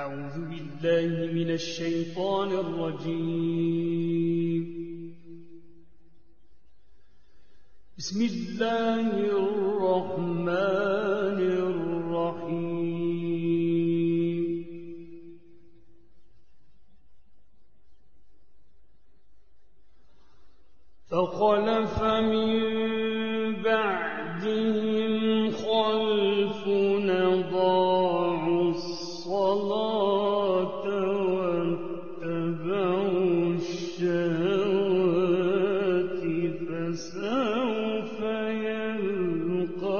أعوذ بالله من الشيطان الرجيم. بسم الله الرحمن الرحيم. فخلف من فسوف يلقون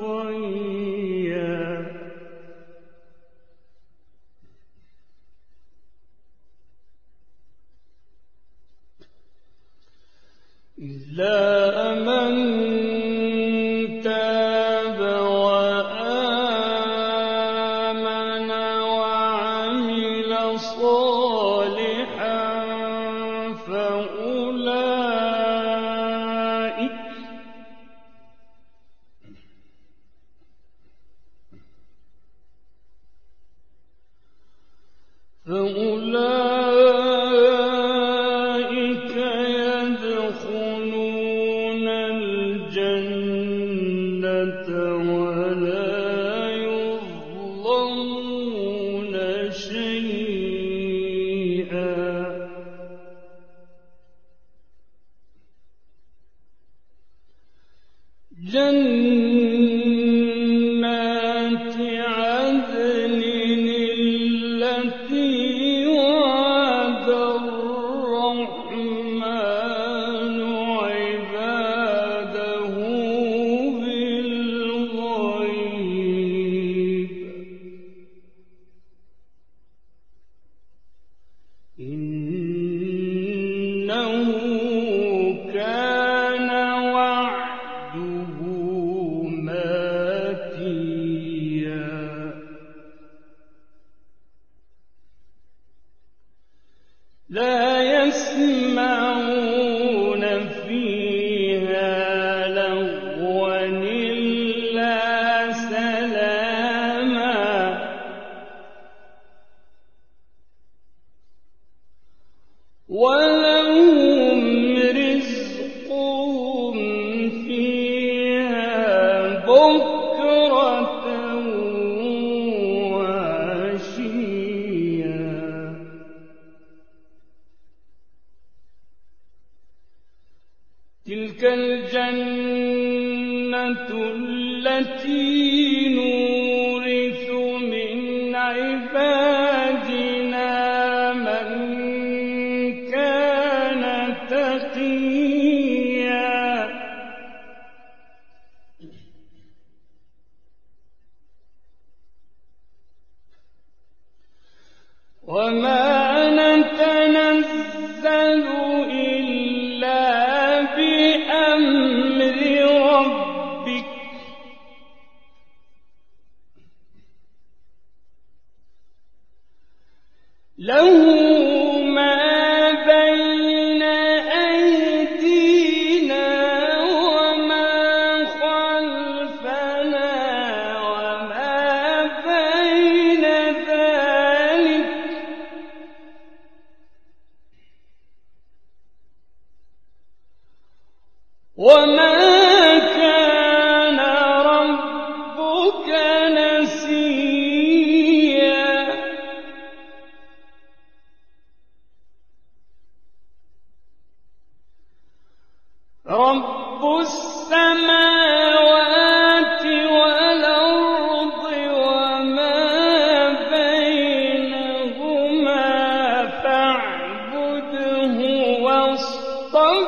غيا. فأولئك وَ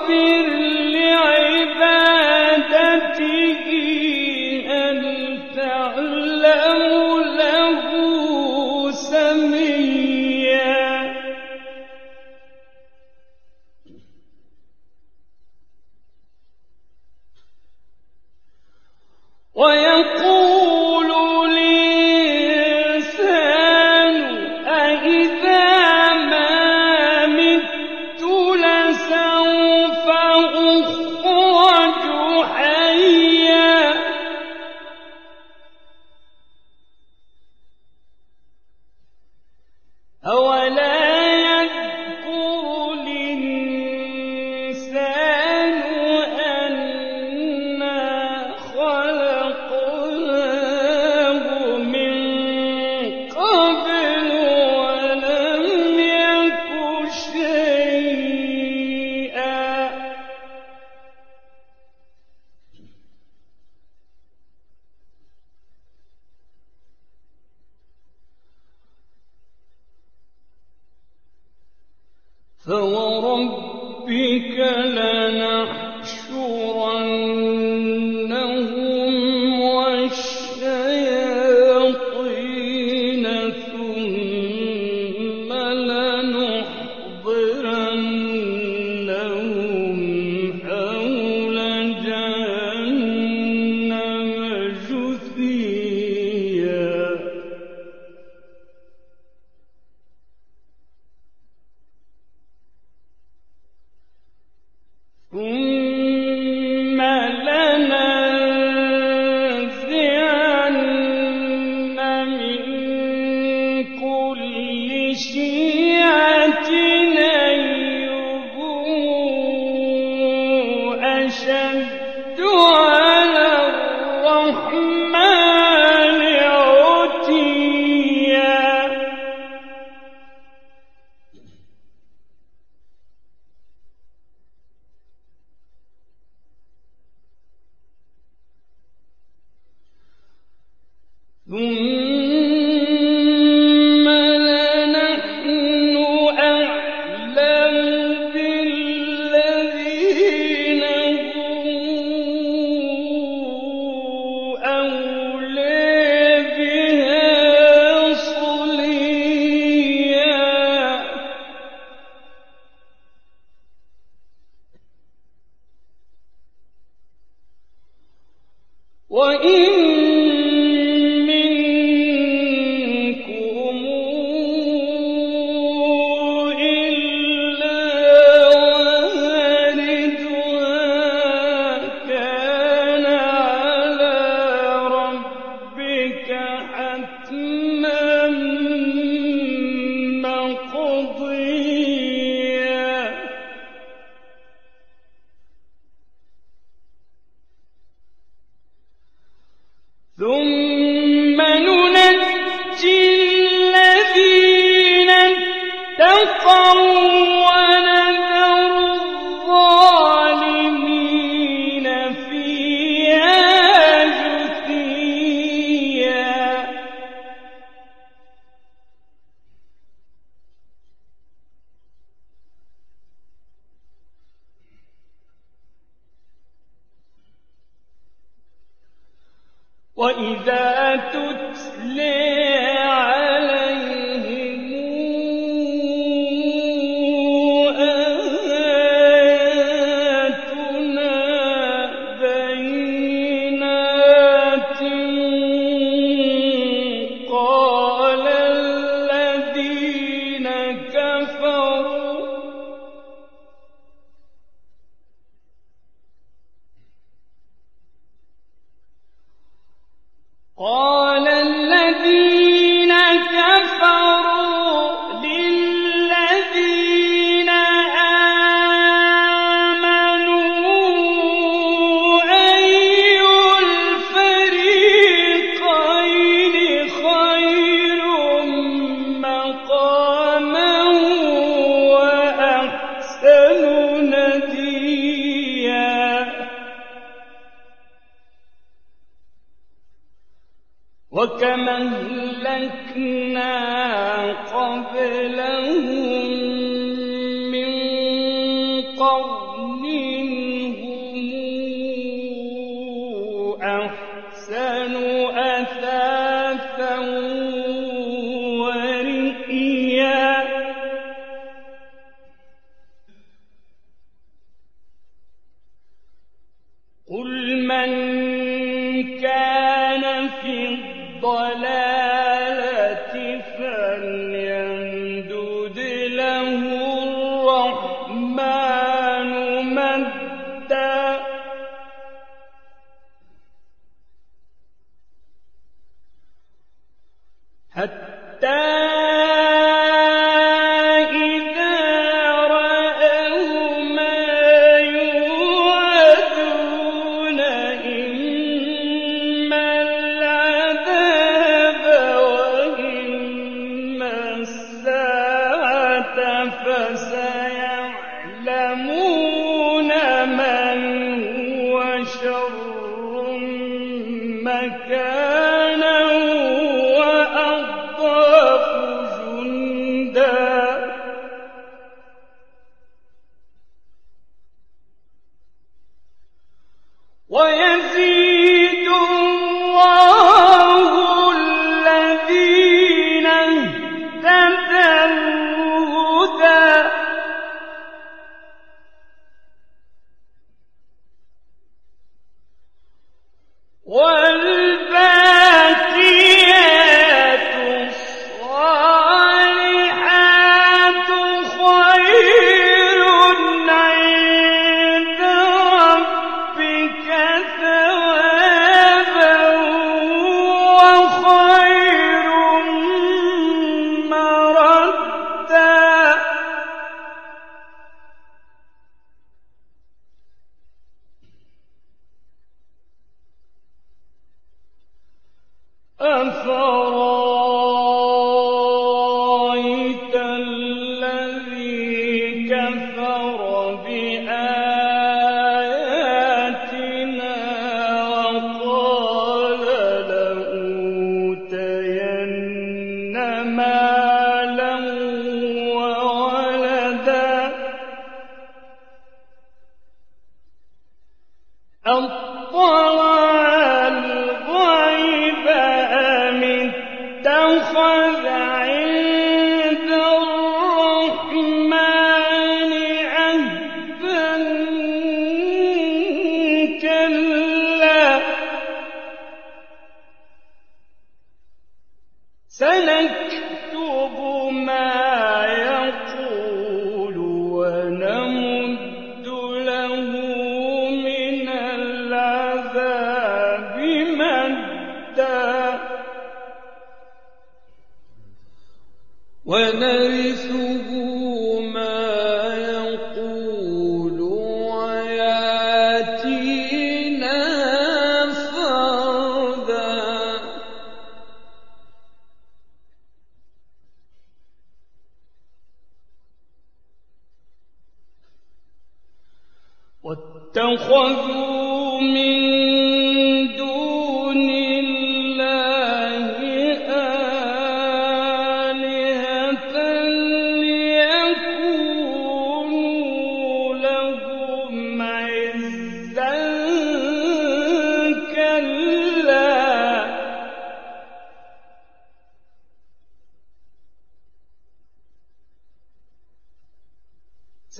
واغفر لعبادك فوربك حتما وإذا تتلي قرن حتى ويا أَنْ ونرثه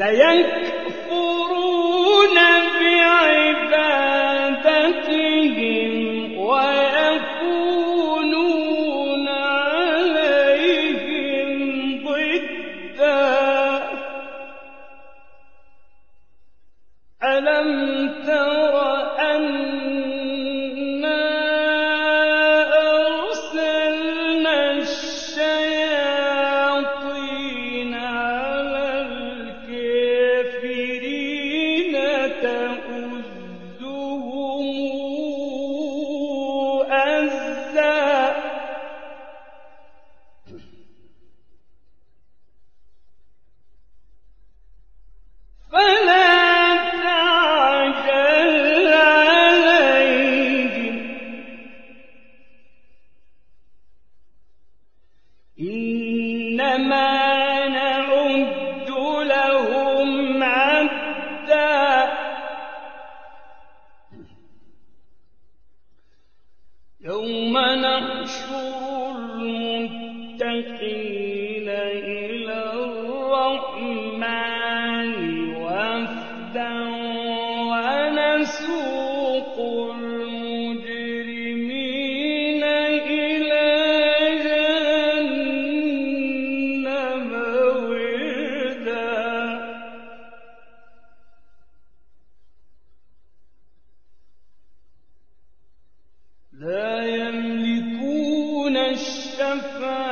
سيكفرون الشفاعة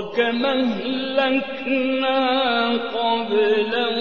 وكما أهلكنا قبلهم